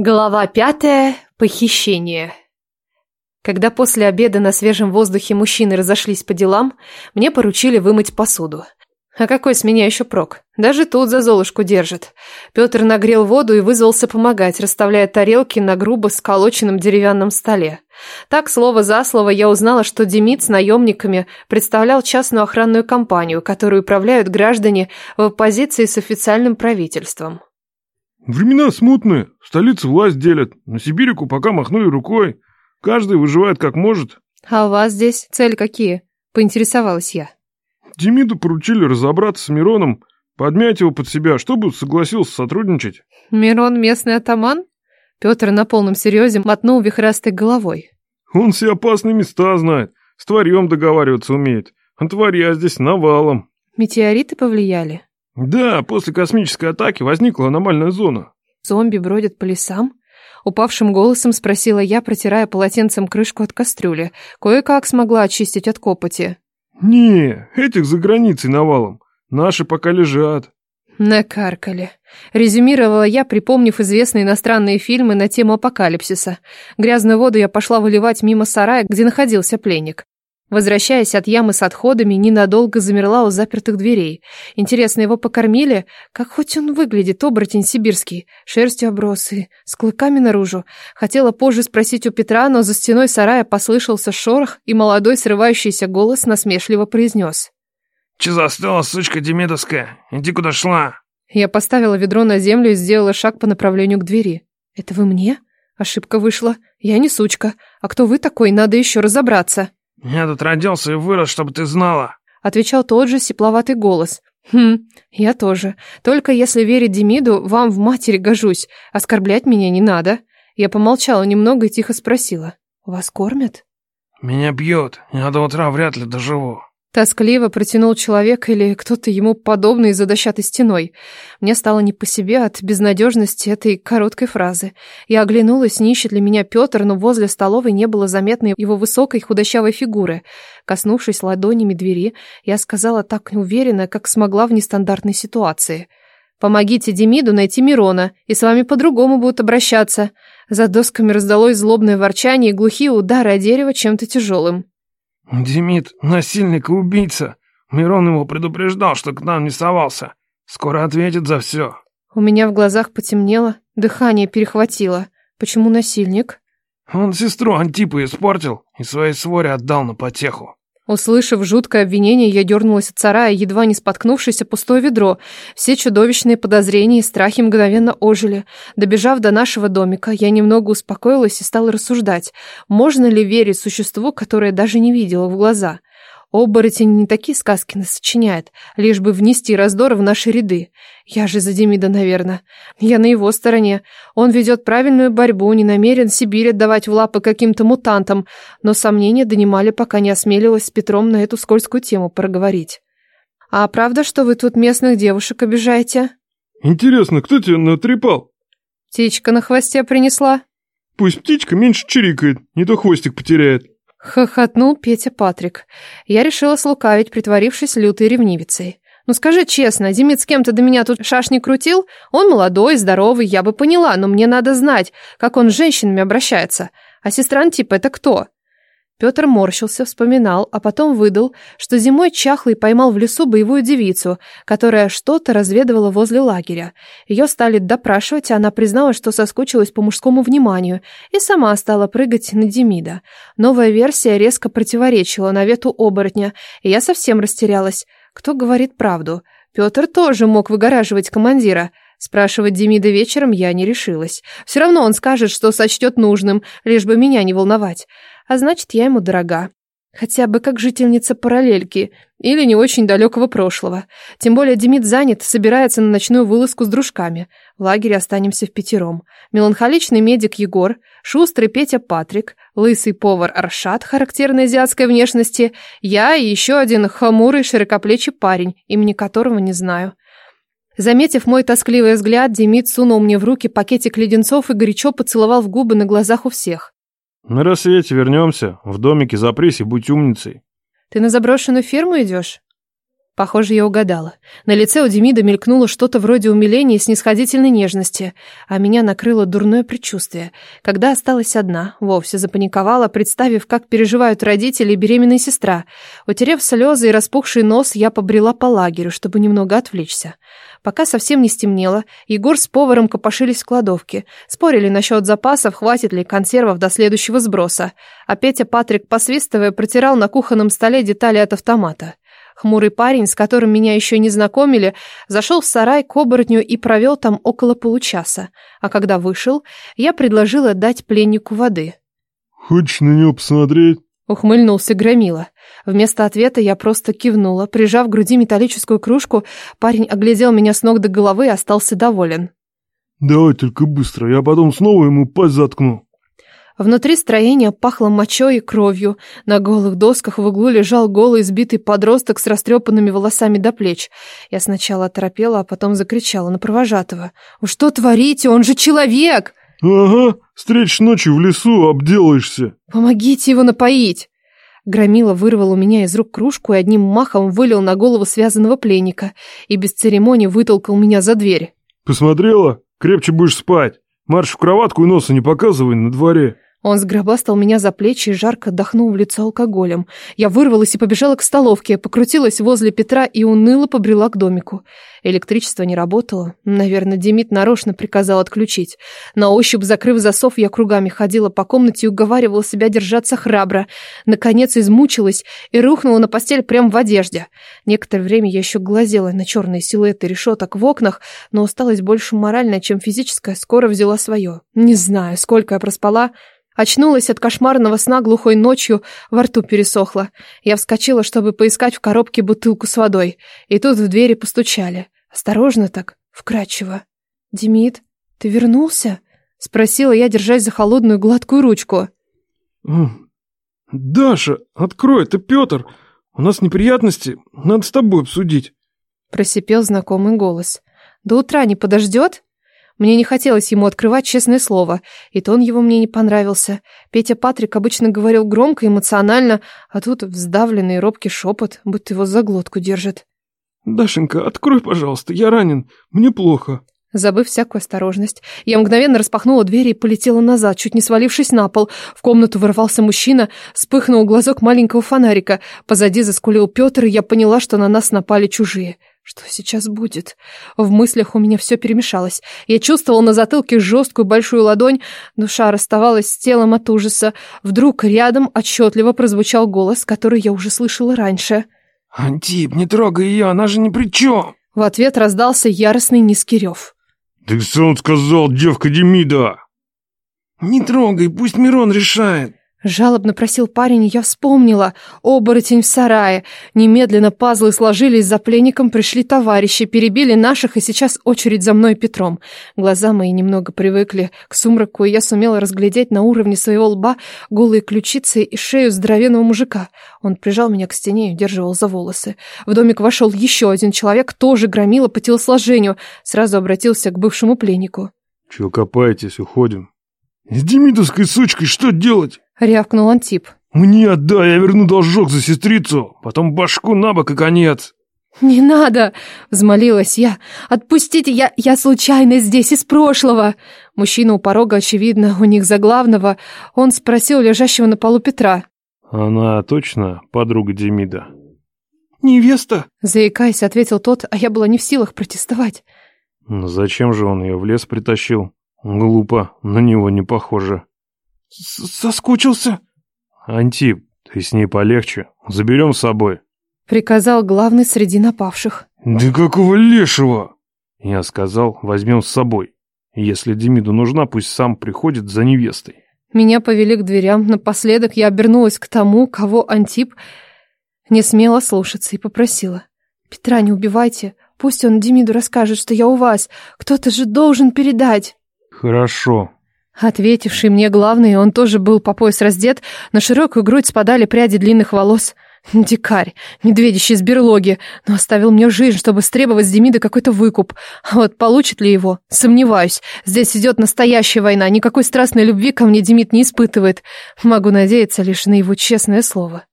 Глава пятая. Похищение. Когда после обеда на свежем воздухе мужчины разошлись по делам, мне поручили вымыть посуду. А какой с меня еще прок? Даже тут за золушку держит. Петр нагрел воду и вызвался помогать, расставляя тарелки на грубо сколоченном деревянном столе. Так, слово за слово, я узнала, что Демид с наемниками представлял частную охранную компанию, которую управляют граждане в оппозиции с официальным правительством. Времена смутные, столицу власть делят, на Сибирику пока махнули рукой. Каждый выживает как может. А у вас здесь цель какие? Поинтересовалась я. Демиду поручили разобраться с Мироном, подмять его под себя, чтобы согласился сотрудничать. Мирон местный атаман? Петр на полном серьезе мотнул вихрастой головой. Он все опасные места знает, с тварьем договариваться умеет. А тварь я здесь навалом. Метеориты повлияли? Да, после космической атаки возникла аномальная зона. Зомби бродят по лесам? Упавшим голосом спросила я, протирая полотенцем крышку от кастрюли. Кое-как смогла очистить от копоти. Не, этих за границей навалом. Наши пока лежат. Накаркали. Резюмировала я, припомнив известные иностранные фильмы на тему апокалипсиса. Грязную воду я пошла выливать мимо сарая, где находился пленник. Возвращаясь от ямы с отходами, ненадолго замерла у запертых дверей. Интересно, его покормили? Как хоть он выглядит, оборотень сибирский, шерстью обросы, с клыками наружу. Хотела позже спросить у Петра, но за стеной сарая послышался шорох, и молодой срывающийся голос насмешливо произнес. «Че застыла, сучка демидовская? Иди куда шла!» Я поставила ведро на землю и сделала шаг по направлению к двери. «Это вы мне?» Ошибка вышла. Я не сучка. А кто вы такой, надо еще разобраться. «Я тут родился и вырос, чтобы ты знала», — отвечал тот же сипловатый голос. «Хм, я тоже. Только если верить Демиду, вам в матери гожусь. Оскорблять меня не надо». Я помолчала немного и тихо спросила. «Вас кормят?» «Меня бьет. Я до утра вряд ли доживу». Тоскливо протянул человек или кто-то ему подобный за дощатой стеной. Мне стало не по себе от безнадежности этой короткой фразы. Я оглянулась, не ищет ли меня Петр, но возле столовой не было заметно его высокой худощавой фигуры. Коснувшись ладонями двери, я сказала так неуверенно, как смогла в нестандартной ситуации. «Помогите Демиду найти Мирона, и с вами по-другому будут обращаться». За досками раздалось злобное ворчание и глухие удары о дерево чем-то тяжелым. Демид — насильник и убийца. Мирон его предупреждал, что к нам не совался. Скоро ответит за все. У меня в глазах потемнело, дыхание перехватило. Почему насильник? Он сестру Антипу испортил и своей своре отдал на потеху. Услышав жуткое обвинение, я дернулась от сарая, едва не споткнувшись о пустое ведро. Все чудовищные подозрения и страхи мгновенно ожили. Добежав до нашего домика, я немного успокоилась и стала рассуждать, можно ли верить существу, которое даже не видела в глаза. Оборотень не такие сказки насочиняет, лишь бы внести раздор в наши ряды. Я же за Демида, наверное. Я на его стороне. Он ведет правильную борьбу, не намерен Сибирь отдавать в лапы каким-то мутантам, но сомнения донимали, пока не осмелилась с Петром на эту скользкую тему проговорить. «А правда, что вы тут местных девушек обижаете?» «Интересно, кто тебя натрепал?» «Птичка на хвосте принесла». «Пусть птичка меньше чирикает, не то хвостик потеряет». Хохотнул Петя Патрик. Я решила слукавить, притворившись лютой ревнивицей. «Ну скажи честно, Демид с кем-то до меня тут шашни крутил? Он молодой, здоровый, я бы поняла, но мне надо знать, как он с женщинами обращается. А сестра Антипа это кто?» Петр морщился, вспоминал, а потом выдал, что зимой Чахлый поймал в лесу боевую девицу, которая что-то разведывала возле лагеря. Ее стали допрашивать, а она призналась, что соскучилась по мужскому вниманию и сама стала прыгать на Демида. Новая версия резко противоречила навету оборотня, и я совсем растерялась. Кто говорит правду? Петр тоже мог выгораживать командира. Спрашивать Демида вечером я не решилась. Все равно он скажет, что сочтет нужным, лишь бы меня не волновать а значит, я ему дорога. Хотя бы как жительница параллельки или не очень далекого прошлого. Тем более Демид занят, собирается на ночную вылазку с дружками. В лагере останемся в пятером. Меланхоличный медик Егор, шустрый Петя Патрик, лысый повар Аршат характерной азиатской внешности, я и еще один хамурый широкоплечий парень, имени которого не знаю. Заметив мой тоскливый взгляд, Демид сунул мне в руки пакетик леденцов и горячо поцеловал в губы на глазах у всех. На рассвете вернемся, в домике запрись и будь умницей. Ты на заброшенную ферму идешь? Похоже, я угадала. На лице у Демида мелькнуло что-то вроде умиления и снисходительной нежности, а меня накрыло дурное предчувствие. Когда осталась одна, вовсе запаниковала, представив, как переживают родители и беременная сестра. Утерев слезы и распухший нос, я побрела по лагерю, чтобы немного отвлечься. Пока совсем не стемнело, Егор с поваром копошились в кладовке, спорили насчет запасов, хватит ли консервов до следующего сброса. А Петя Патрик, посвистывая, протирал на кухонном столе детали от автомата. Хмурый парень, с которым меня еще не знакомили, зашел в сарай к оборотню и провел там около получаса. А когда вышел, я предложила дать пленнику воды. «Хочешь на него посмотреть?» Ухмыльнулся Громила. Вместо ответа я просто кивнула. Прижав к груди металлическую кружку, парень оглядел меня с ног до головы и остался доволен. «Давай только быстро, я потом снова ему пасть заткну». Внутри строения пахло мочой и кровью. На голых досках в углу лежал голый избитый подросток с растрепанными волосами до плеч. Я сначала оторопела, а потом закричала на провожатого. «Что творите? Он же человек!» «Ага, встреч ночью в лесу, обделаешься!» «Помогите его напоить!» Громила вырвал у меня из рук кружку и одним махом вылил на голову связанного пленника и без церемоний вытолкал меня за дверь. «Посмотрела? Крепче будешь спать. Марш в кроватку и носа не показывай на дворе». Он сгробастал меня за плечи и жарко дохнул в лицо алкоголем. Я вырвалась и побежала к столовке, покрутилась возле Петра и уныло побрела к домику. Электричество не работало. Наверное, Демид нарочно приказал отключить. На ощупь, закрыв засов, я кругами ходила по комнате и уговаривала себя держаться храбро. Наконец измучилась и рухнула на постель прямо в одежде. Некоторое время я еще глазела на черные силуэты решеток в окнах, но усталость больше моральная, чем физическая, скоро взяла свое. Не знаю, сколько я проспала... Очнулась от кошмарного сна глухой ночью, во рту пересохло. Я вскочила, чтобы поискать в коробке бутылку с водой. И тут в двери постучали. Осторожно так, вкрадчиво. «Демид, ты вернулся?» — спросила я, держась за холодную гладкую ручку. «Даша, открой, это Петр. У нас неприятности, надо с тобой обсудить». Просипел знакомый голос. «До утра не подождет?» Мне не хотелось ему открывать честное слово, и тон его мне не понравился. Петя Патрик обычно говорил громко, эмоционально, а тут вздавленный робкий шепот, будто его за глотку держит. «Дашенька, открой, пожалуйста, я ранен, мне плохо». Забыв всякую осторожность, я мгновенно распахнула дверь и полетела назад, чуть не свалившись на пол. В комнату ворвался мужчина, вспыхнул глазок маленького фонарика. Позади заскулил Петр, и я поняла, что на нас напали чужие. Что сейчас будет? В мыслях у меня все перемешалось. Я чувствовал на затылке жесткую большую ладонь, душа расставалась с телом от ужаса. Вдруг рядом отчетливо прозвучал голос, который я уже слышала раньше. «Антип, не трогай ее, она же ни при чем!» В ответ раздался яростный низкий рев. «Так сон сказал, девка Демида!» «Не трогай, пусть Мирон решает!» Жалобно просил парень, и я вспомнила. Оборотень в сарае. Немедленно пазлы сложились, за пленником пришли товарищи, перебили наших, и сейчас очередь за мной Петром. Глаза мои немного привыкли к сумраку, и я сумела разглядеть на уровне своего лба голые ключицы и шею здоровенного мужика. Он прижал меня к стене и удерживал за волосы. В домик вошел еще один человек, тоже громила по телосложению. Сразу обратился к бывшему пленнику. «Чего копаетесь? Уходим?» «С демидовской сучкой что делать?» Рявкнул Антип. «Мне отдай, я верну должок за сестрицу, потом башку на бок и конец!» «Не надо!» — взмолилась я. «Отпустите, я, я случайно здесь из прошлого!» Мужчина у порога, очевидно, у них за главного. Он спросил лежащего на полу Петра. «Она точно подруга Демида?» «Невеста!» — заикаясь, ответил тот, а я была не в силах протестовать. «Но зачем же он ее в лес притащил? Глупо, на него не похоже» соскучился?» «Антип, ты с ней полегче. Заберем с собой», — приказал главный среди напавших. «Да какого лешего?» Я сказал, возьмем с собой. Если Демиду нужна, пусть сам приходит за невестой. Меня повели к дверям. Напоследок я обернулась к тому, кого Антип не смела слушаться и попросила. «Петра не убивайте. Пусть он Демиду расскажет, что я у вас. Кто-то же должен передать». «Хорошо», Ответивший мне главный, он тоже был по пояс раздет, на широкую грудь спадали пряди длинных волос. Дикарь, медведище из берлоги, но оставил мне жизнь, чтобы стребовать с Демида какой-то выкуп. А вот получит ли его? Сомневаюсь. Здесь идет настоящая война, никакой страстной любви ко мне Демид не испытывает. Могу надеяться лишь на его честное слово.